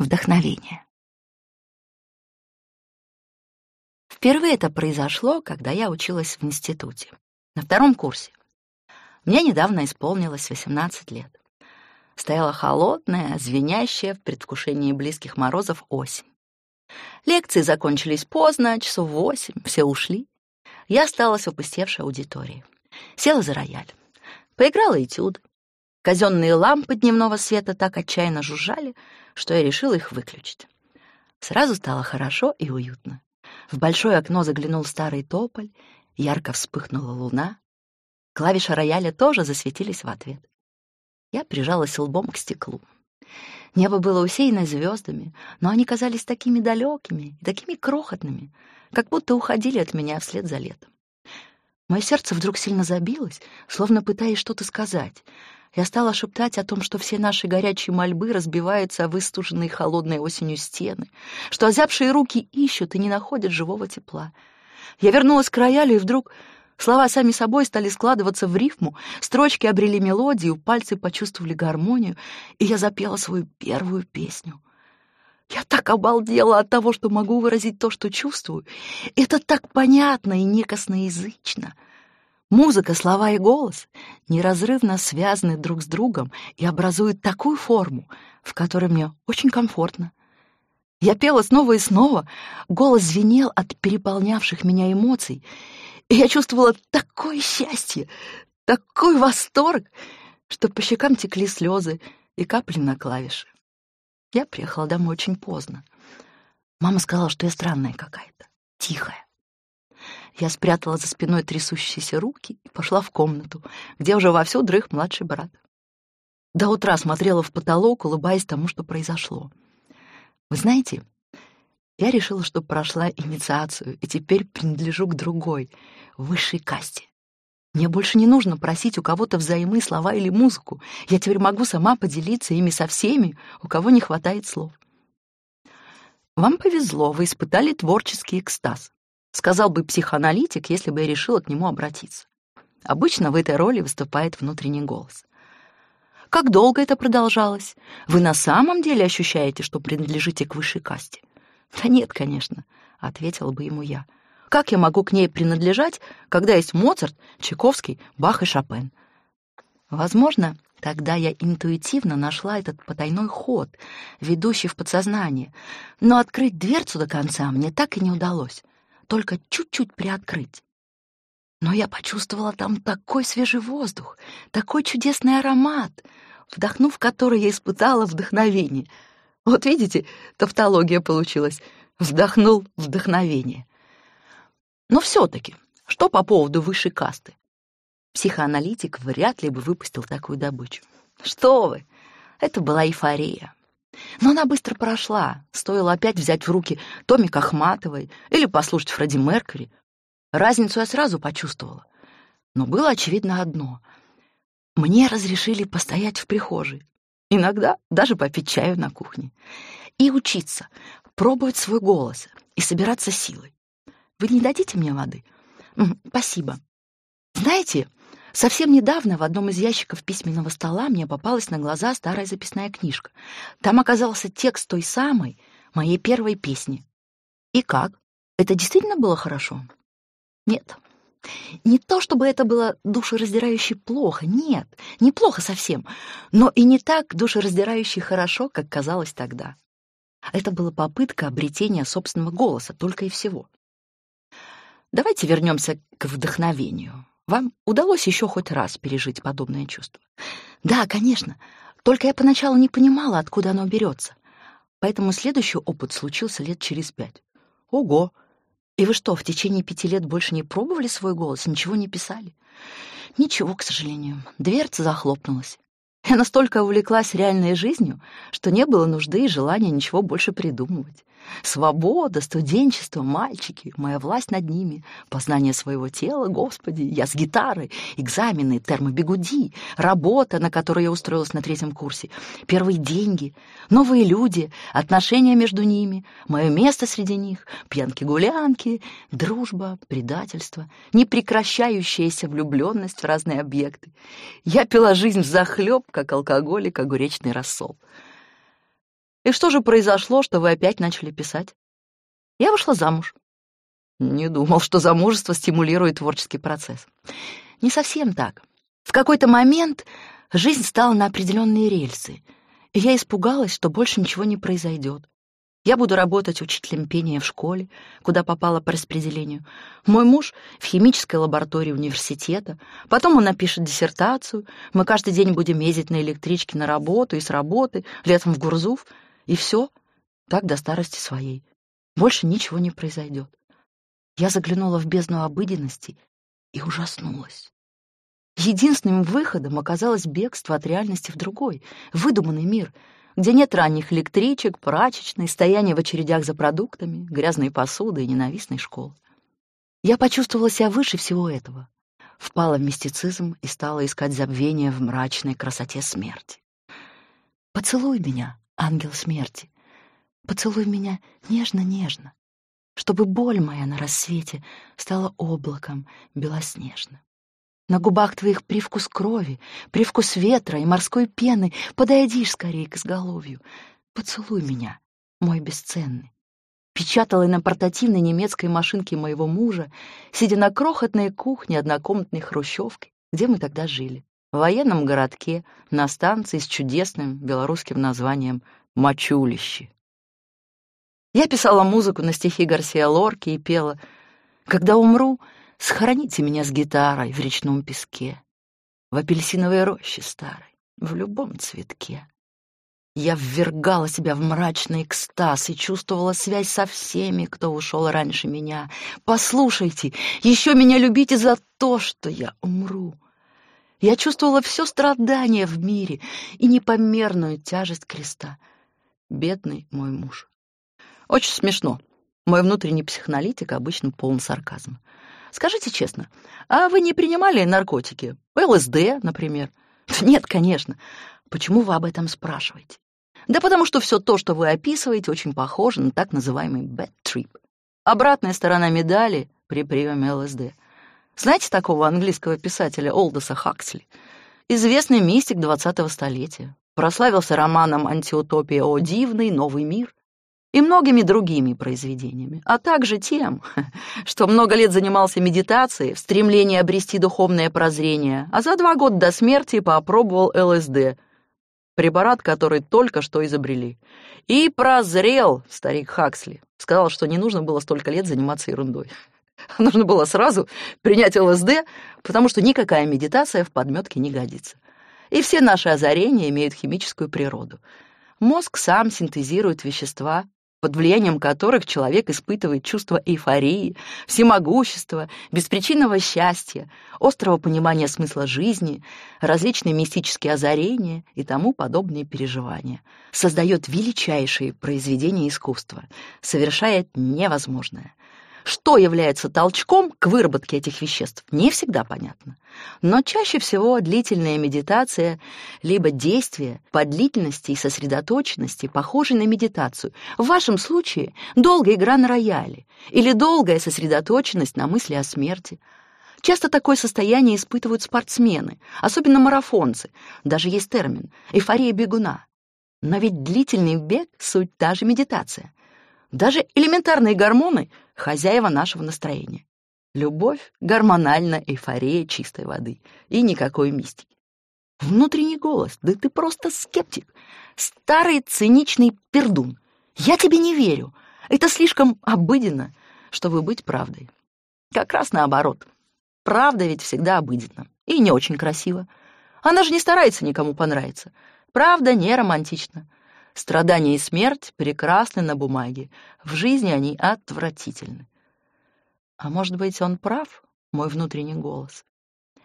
Вдохновение. Впервые это произошло, когда я училась в институте, на втором курсе. Мне недавно исполнилось 18 лет. Стояла холодная, звенящая в предвкушении близких морозов осень. Лекции закончились поздно, часов восемь, все ушли. Я осталась в опустевшей аудитории. Села за рояль. Поиграла этюд. Казенные лампы дневного света так отчаянно жужжали, что я решила их выключить. Сразу стало хорошо и уютно. В большое окно заглянул старый тополь, ярко вспыхнула луна. Клавиши рояля тоже засветились в ответ. Я прижалась лбом к стеклу. Небо было усеяно звездами, но они казались такими далекими и такими крохотными, как будто уходили от меня вслед за летом. Мое сердце вдруг сильно забилось, словно пытаясь что-то сказать — я стала шептать о том, что все наши горячие мольбы разбиваются о выстуженные холодной осенью стены, что озябшие руки ищут и не находят живого тепла. Я вернулась к роялю, и вдруг слова сами собой стали складываться в рифму, строчки обрели мелодию, пальцы почувствовали гармонию, и я запела свою первую песню. Я так обалдела от того, что могу выразить то, что чувствую. Это так понятно и некосноязычно — Музыка, слова и голос неразрывно связаны друг с другом и образуют такую форму, в которой мне очень комфортно. Я пела снова и снова, голос звенел от переполнявших меня эмоций, и я чувствовала такое счастье, такой восторг, что по щекам текли слезы и капли на клавиши. Я приехала домой очень поздно. Мама сказала, что я странная какая-то, тихая. Я спрятала за спиной трясущиеся руки и пошла в комнату, где уже вовсю дрых младший брат. До утра смотрела в потолок, улыбаясь тому, что произошло. Вы знаете, я решила, что прошла инициацию и теперь принадлежу к другой, высшей касте. Мне больше не нужно просить у кого-то взаймы слова или музыку. Я теперь могу сама поделиться ими со всеми, у кого не хватает слов. Вам повезло, вы испытали творческий экстаз сказал бы психоаналитик, если бы я решила к нему обратиться. Обычно в этой роли выступает внутренний голос. Как долго это продолжалось? Вы на самом деле ощущаете, что принадлежите к высшей касте? Да нет, конечно, ответила бы ему я. Как я могу к ней принадлежать, когда есть Моцарт, Чайковский, Бах и Шопен? Возможно, тогда я интуитивно нашла этот потайной ход, ведущий в подсознание, но открыть дверцу до конца мне так и не удалось только чуть-чуть приоткрыть. Но я почувствовала там такой свежий воздух, такой чудесный аромат, вдохнув который я испытала вдохновение. Вот видите, тавтология получилась. Вдохнул вдохновение. Но все-таки, что по поводу высшей касты? Психоаналитик вряд ли бы выпустил такую добычу. Что вы! Это была эйфория. Но она быстро прошла, стоило опять взять в руки Томик Ахматовой или послушать Фредди Меркьюри. Разницу я сразу почувствовала. Но было очевидно одно. Мне разрешили постоять в прихожей, иногда даже попить чаю на кухне, и учиться, пробовать свой голос и собираться силой. Вы не дадите мне воды? Спасибо. Знаете, Совсем недавно в одном из ящиков письменного стола мне попалась на глаза старая записная книжка. Там оказался текст той самой, моей первой песни. И как? Это действительно было хорошо? Нет. Не то, чтобы это было душераздирающе плохо, нет, не плохо совсем, но и не так душераздирающе хорошо, как казалось тогда. Это была попытка обретения собственного голоса, только и всего. Давайте вернемся к вдохновению. Вам удалось еще хоть раз пережить подобное чувство? Да, конечно. Только я поначалу не понимала, откуда оно берется. Поэтому следующий опыт случился лет через пять. Ого! И вы что, в течение пяти лет больше не пробовали свой голос, ничего не писали? Ничего, к сожалению. Дверца захлопнулась. Я настолько увлеклась реальной жизнью, что не было нужды и желания ничего больше придумывать. Свобода, студенчество, мальчики, моя власть над ними, познание своего тела, Господи, я с гитарой, экзамены, термобегуди, работа, на которую я устроилась на третьем курсе, первые деньги, новые люди, отношения между ними, мое место среди них, пьянки-гулянки, дружба, предательство, непрекращающаяся влюбленность в разные объекты. Я пила жизнь взахлеб, как алкоголик огуречный рассол. И что же произошло, что вы опять начали писать? Я вышла замуж. Не думал, что замужество стимулирует творческий процесс. Не совсем так. В какой-то момент жизнь стала на определенные рельсы, и я испугалась, что больше ничего не произойдет. Я буду работать учителем пения в школе, куда попала по распределению. Мой муж в химической лаборатории университета. Потом он напишет диссертацию. Мы каждый день будем ездить на электричке на работу и с работы, летом в Гурзуф. И все, так до старости своей. Больше ничего не произойдет. Я заглянула в бездну обыденности и ужаснулась. Единственным выходом оказалось бегство от реальности в другой, выдуманный мир — где нет ранних электричек, прачечной, стояния в очередях за продуктами, грязной посуды и ненавистной школы. Я почувствовала себя выше всего этого, впала в мистицизм и стала искать забвение в мрачной красоте смерти. «Поцелуй меня, ангел смерти, поцелуй меня нежно-нежно, чтобы боль моя на рассвете стала облаком белоснежным. На губах твоих привкус крови, привкус ветра и морской пены. Подойди скорее к изголовью. Поцелуй меня, мой бесценный. Печатала на портативной немецкой машинке моего мужа, сидя на крохотной кухне однокомнатной хрущевки, где мы тогда жили, в военном городке, на станции с чудесным белорусским названием «Мочулище». Я писала музыку на стихи Гарсия Лорки и пела «Когда умру, Схороните меня с гитарой в речном песке, В апельсиновой роще старой, в любом цветке. Я ввергала себя в мрачный экстаз и чувствовала связь со всеми, кто ушел раньше меня. Послушайте, еще меня любите за то, что я умру. Я чувствовала все страдание в мире и непомерную тяжесть креста. Бедный мой муж. Очень смешно. Мой внутренний психоаналитик обычно полон сарказма. Скажите честно, а вы не принимали наркотики? ЛСД, например? Нет, конечно. Почему вы об этом спрашиваете? Да потому что все то, что вы описываете, очень похоже на так называемый bad trip. Обратная сторона медали при приеме ЛСД. Знаете такого английского писателя Олдоса Хаксли? Известный мистик 20-го столетия. Прославился романом «Антиутопия. О, дивный новый мир» и многими другими произведениями, а также тем, что много лет занимался медитацией в стремлении обрести духовное прозрение, а за два года до смерти попробовал ЛСД, препарат, который только что изобрели. И прозрел старик Хаксли. Сказал, что не нужно было столько лет заниматься ерундой. Нужно было сразу принять ЛСД, потому что никакая медитация в подметке не годится. И все наши озарения имеют химическую природу. Мозг сам синтезирует вещества, под влиянием которых человек испытывает чувство эйфории, всемогущества, беспричинного счастья, острого понимания смысла жизни, различные мистические озарения и тому подобные переживания, создает величайшие произведения искусства, совершает невозможное. Что является толчком к выработке этих веществ, не всегда понятно. Но чаще всего длительная медитация, либо действие по длительности и сосредоточенности, похожей на медитацию. В вашем случае долгая игра на рояле или долгая сосредоточенность на мысли о смерти. Часто такое состояние испытывают спортсмены, особенно марафонцы. Даже есть термин — эйфория бегуна. Но ведь длительный бег — суть та же медитация. Даже элементарные гормоны — хозяева нашего настроения. Любовь, гормональная эйфория чистой воды и никакой мистики. Внутренний голос, да ты просто скептик, старый циничный пердун. Я тебе не верю, это слишком обыденно, чтобы быть правдой. Как раз наоборот. Правда ведь всегда обыденна и не очень красиво. Она же не старается никому понравиться. Правда не романтична. Страдания и смерть прекрасны на бумаге, в жизни они отвратительны. А может быть, он прав, мой внутренний голос?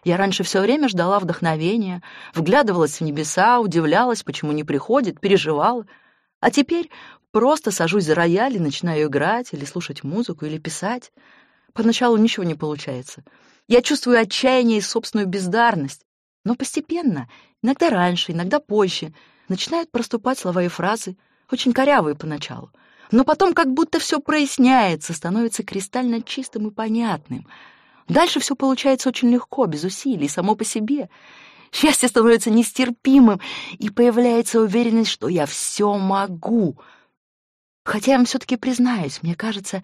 Я раньше все время ждала вдохновения, вглядывалась в небеса, удивлялась, почему не приходит, переживала. А теперь просто сажусь за рояль и начинаю играть или слушать музыку, или писать. Поначалу ничего не получается. Я чувствую отчаяние и собственную бездарность. Но постепенно, иногда раньше, иногда позже — начинают проступать слова и фразы, очень корявые поначалу, но потом как будто все проясняется, становится кристально чистым и понятным. Дальше все получается очень легко, без усилий, само по себе. Счастье становится нестерпимым, и появляется уверенность, что я все могу. Хотя я вам все-таки признаюсь, мне кажется,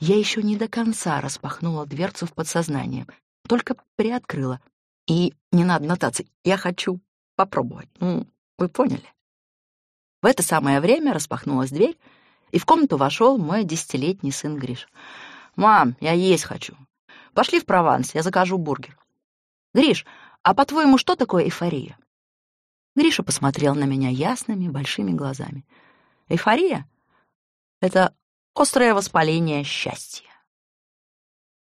я еще не до конца распахнула дверцу в подсознание, только приоткрыла. И не надо нотаций, я хочу попробовать. Ну, вы поняли? В это самое время распахнулась дверь, и в комнату вошел мой десятилетний сын Гриш. «Мам, я есть хочу. Пошли в Прованс, я закажу бургер». «Гриш, а по-твоему, что такое эйфория?» Гриша посмотрел на меня ясными, большими глазами. «Эйфория — это острое воспаление счастья.